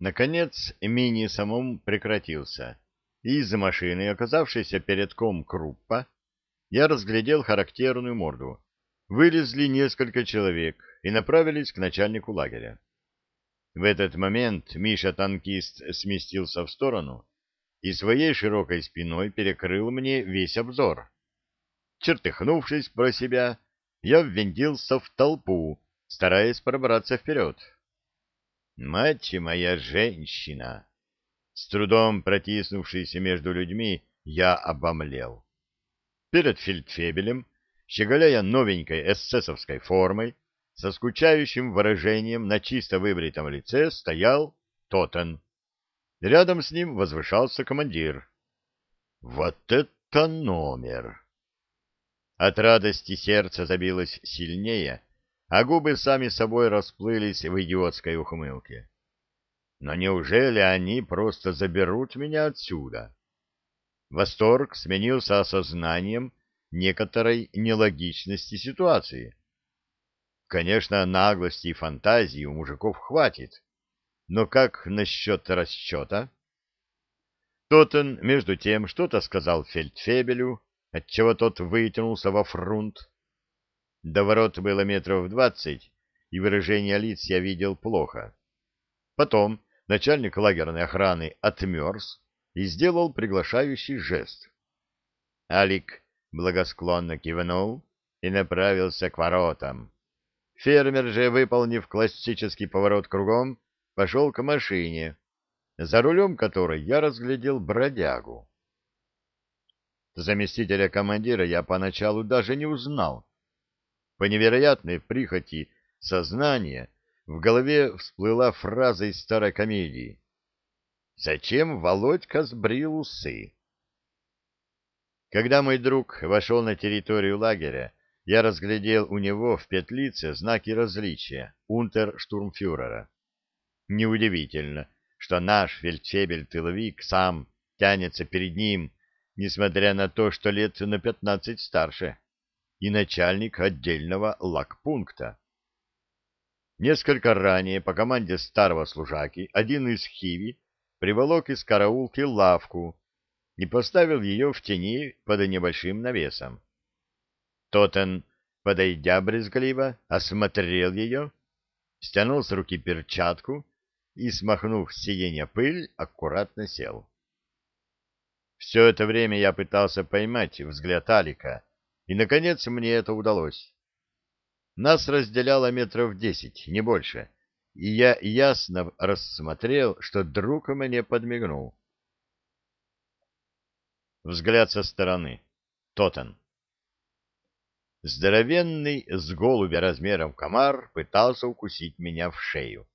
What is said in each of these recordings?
Наконец мини-самум прекратился, и из машины, оказавшейся перед ком Круппа, я разглядел характерную морду. Вылезли несколько человек и направились к начальнику лагеря. В этот момент Миша-танкист сместился в сторону и своей широкой спиной перекрыл мне весь обзор. Чертыхнувшись про себя, я ввинтился в толпу, стараясь пробраться вперед. Мать моя женщина! С трудом протиснувшись между людьми, я обомлел. Перед фельдфебелем, щеголяя новенькой эсэсовской формой, со скучающим выражением на чисто выбритом лице стоял Тотен. Рядом с ним возвышался командир. Вот это номер! От радости сердце забилось сильнее, а губы сами собой расплылись в идиотской ухмылке. Но неужели они просто заберут меня отсюда? Восторг сменился осознанием некоторой нелогичности ситуации. Конечно, наглости и фантазии у мужиков хватит, но как насчет расчета? Тоттен, между тем, что-то сказал фельдфебелю, отчего тот вытянулся во фрунт, до ворот было метров двадцать, и выражение лиц я видел плохо. Потом начальник лагерной охраны отмерз и сделал приглашающий жест. Алик благосклонно кивнул и направился к воротам. Фермер же, выполнив классический поворот кругом, пошел к машине, за рулем которой я разглядел бродягу. Заместителя командира я поначалу даже не узнал, по невероятной прихоти сознания в голове всплыла фраза из старой комедии. «Зачем Володька сбрил усы?» Когда мой друг вошел на территорию лагеря, я разглядел у него в петлице знаки различия унтерштурмфюрера. Неудивительно, что наш фельдфебель-тыловик сам тянется перед ним, несмотря на то, что лет на пятнадцать старше и начальник отдельного лагпункта. Несколько ранее по команде старого служаки один из хиви приволок из караулки лавку и поставил ее в тени под небольшим навесом. Тотен, подойдя брезгливо, осмотрел ее, стянул с руки перчатку и, смахнув с сиденья пыль, аккуратно сел. Все это время я пытался поймать взгляд Алика, и, наконец, мне это удалось. Нас разделяло метров десять, не больше, и я ясно рассмотрел, что друг мне подмигнул. Взгляд со стороны. Тотен. Здоровенный с голубя размером комар пытался укусить меня в шею.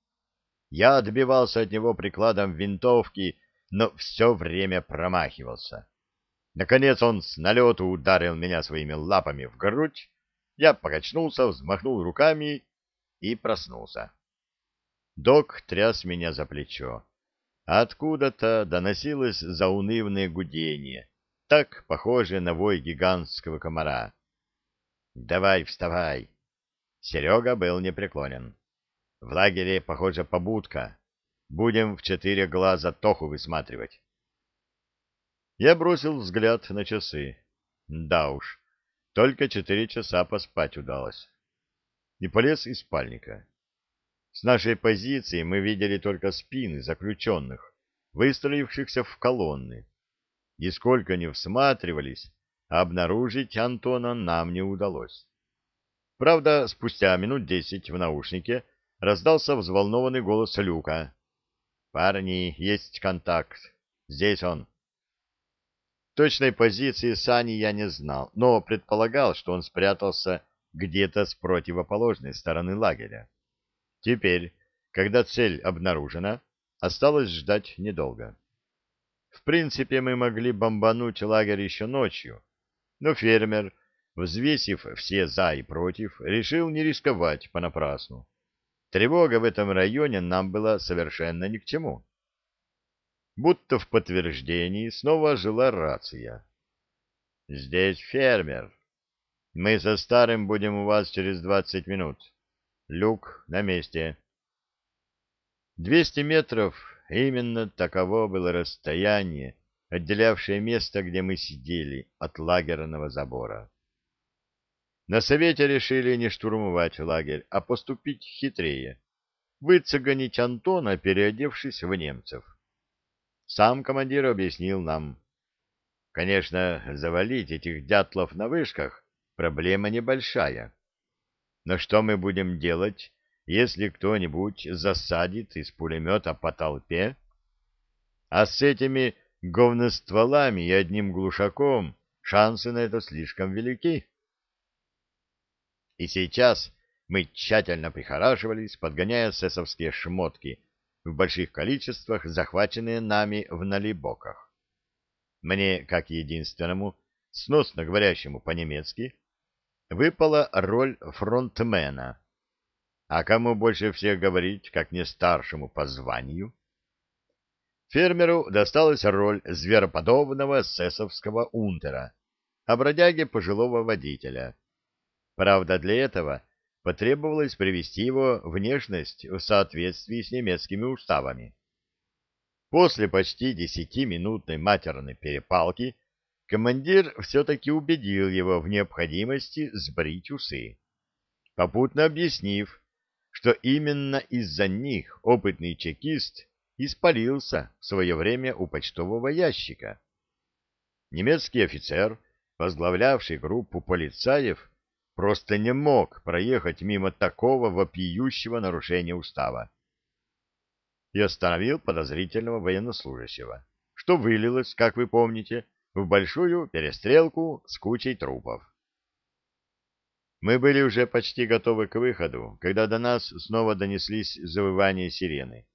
Я отбивался от него прикладом винтовки, но все время промахивался. Наконец он с налету ударил меня своими лапами в грудь, я покачнулся, взмахнул руками и проснулся. Док тряс меня за плечо. Откуда-то доносилось заунывное гудение, так похожее на вой гигантского комара. «Давай, вставай!» Серега был непреклонен. «В лагере, похоже, побудка. Будем в четыре глаза Тоху высматривать». Я бросил взгляд на часы. Да уж, только четыре часа поспать удалось. И полез из спальника. С нашей позиции мы видели только спины заключенных, выстроившихся в колонны. И сколько ни всматривались, обнаружить Антона нам не удалось. Правда, спустя минут десять в наушнике раздался взволнованный голос Люка. «Парни, есть контакт. Здесь он». Точной позиции Сани я не знал, но предполагал, что он спрятался где-то с противоположной стороны лагеря. Теперь, когда цель обнаружена, осталось ждать недолго. В принципе, мы могли бомбануть лагерь еще ночью, но фермер, взвесив все «за» и «против», решил не рисковать понапрасну. Тревога в этом районе нам была совершенно ни к чему. Будто в подтверждении снова ожила рация. «Здесь фермер. Мы со старым будем у вас через двадцать минут. Люк на месте». Двести метров именно таково было расстояние, отделявшее место, где мы сидели, от лагерного забора. На совете решили не штурмовать лагерь, а поступить хитрее — выцегонить Антона, переодевшись в немцев. Сам командир объяснил нам. Конечно, завалить этих дятлов на вышках — проблема небольшая. Но что мы будем делать, если кто-нибудь засадит из пулемета по толпе? А с этими говностволами и одним глушаком шансы на это слишком велики. И сейчас мы тщательно прихорашивались, подгоняя сесовские шмотки, в больших количествах захваченные нами в налибоках. Мне, как единственному, сносно говорящему по-немецки, выпала роль фронтмена. А кому больше всех говорить, как не старшему по званию? Фермеру досталась роль звероподобного сесовского унтера, а бродяге пожилого водителя. Правда, для этого потребовалось привести его внешность в соответствии с немецкими уставами. После почти десятиминутной матерной перепалки командир все-таки убедил его в необходимости сбрить усы, попутно объяснив, что именно из-за них опытный чекист испалился в свое время у почтового ящика. Немецкий офицер, возглавлявший группу полицаев, просто не мог проехать мимо такого вопиющего нарушения устава. И остановил подозрительного военнослужащего, что вылилось, как вы помните, в большую перестрелку с кучей трупов. Мы были уже почти готовы к выходу, когда до нас снова донеслись завывания сирены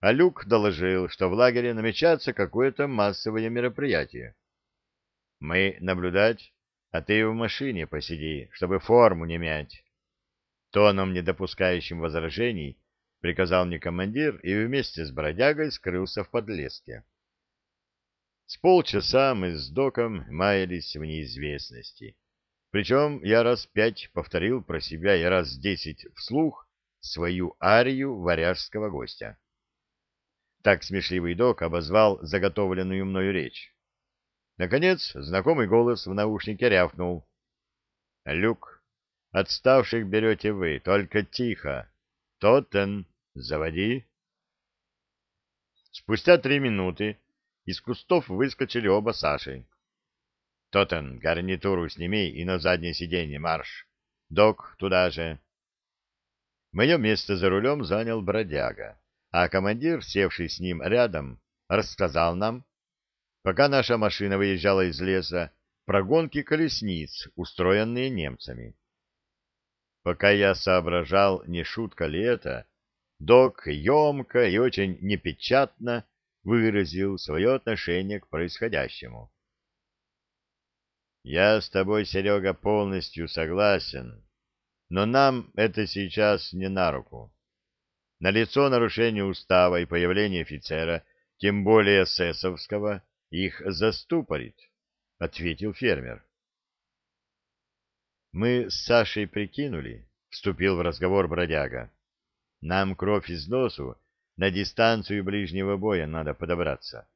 а Люк доложил, что в лагере намечается какое-то массовое мероприятие. Мы наблюдать, а ты в машине посиди, чтобы форму не мять. Тоном, не допускающим возражений, приказал мне командир и вместе с бродягой скрылся в подлеске. С полчаса мы с доком маялись в неизвестности. Причем я раз пять повторил про себя и раз десять вслух свою арию варяжского гостя. Так смешливый док обозвал заготовленную мною речь. Наконец, знакомый голос в наушнике рявкнул. «Люк, отставших берете вы, только тихо. Тоттен, заводи». Спустя три минуты из кустов выскочили оба Саши. «Тоттен, гарнитуру сними и на заднее сиденье марш. Док, туда же». Мое место за рулем занял бродяга а командир, севший с ним рядом, рассказал нам, пока наша машина выезжала из леса, про гонки колесниц, устроенные немцами. Пока я соображал, не шутка ли это, док емко и очень непечатно выразил свое отношение к происходящему. «Я с тобой, Серега, полностью согласен, но нам это сейчас не на руку. Налицо нарушение устава и появление офицера, тем более эсэсовского, их заступорит, — ответил фермер. Мы с Сашей прикинули, — вступил в разговор бродяга. Нам кровь из носу, на дистанцию ближнего боя надо подобраться.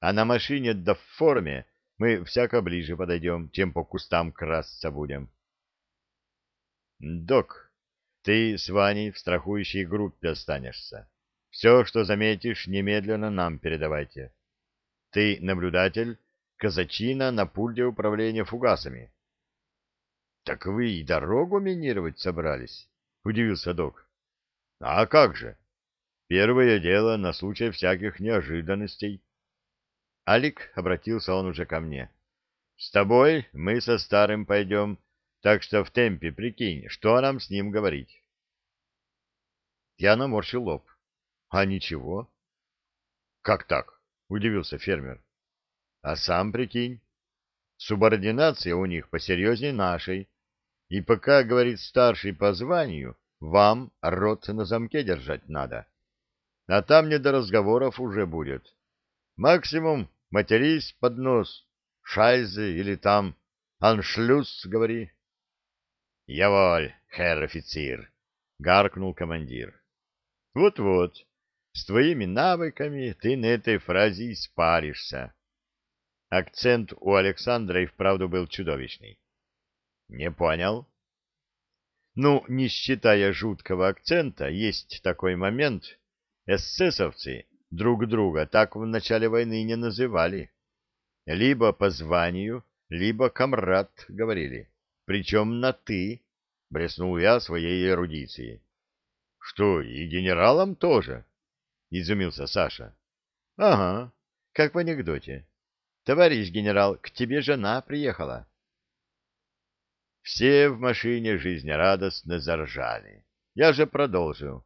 А на машине да в форме мы всяко ближе подойдем, чем по кустам красться будем. — Док, ты с Ваней в страхующей группе останешься. Все, что заметишь, немедленно нам передавайте. Ты наблюдатель, казачина на пульте управления фугасами. — Так вы и дорогу минировать собрались? — удивился док. — А как же? Первое дело на случай всяких неожиданностей. Алик, обратился он уже ко мне. — С тобой мы со старым пойдем так что в темпе прикинь, что нам с ним говорить. Я наморщил лоб. А ничего. Как так? Удивился фермер. А сам прикинь. Субординация у них посерьезнее нашей. И пока, говорит старший по званию, вам рот на замке держать надо. А там не до разговоров уже будет. Максимум матерись под нос, шайзы или там аншлюз, говори. «Яволь, херр офицер!» — гаркнул командир. «Вот-вот. С твоими навыками ты на этой фразе испаришься. Акцент у Александра и вправду был чудовищный. Не понял. Ну, не считая жуткого акцента, есть такой момент. Эсэсовцы друг друга так в начале войны не называли. Либо по званию, либо комрад, говорили. Причем на «ты», — блеснул я своей эрудицией. — Что, и генералам тоже? — изумился Саша. — Ага, как в анекдоте. Товарищ генерал, к тебе жена приехала. Все в машине жизнерадостно заржали. Я же продолжил.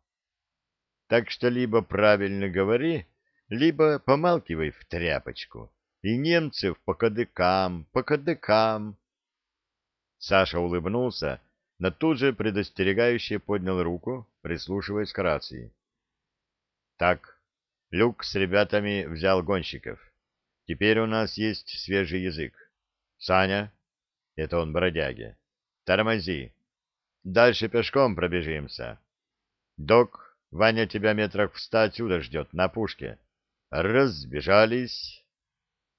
Так что либо правильно говори, либо помалкивай в тряпочку. И немцев по кадыкам, по кадыкам. Саша улыбнулся, но тут же предостерегающе поднял руку, прислушиваясь к рации. Так, Люк с ребятами взял гонщиков. Теперь у нас есть свежий язык. Саня, это он бродяги, тормози. Дальше пешком пробежимся. Док, Ваня тебя метрах в ста отсюда ждет, на пушке. Разбежались.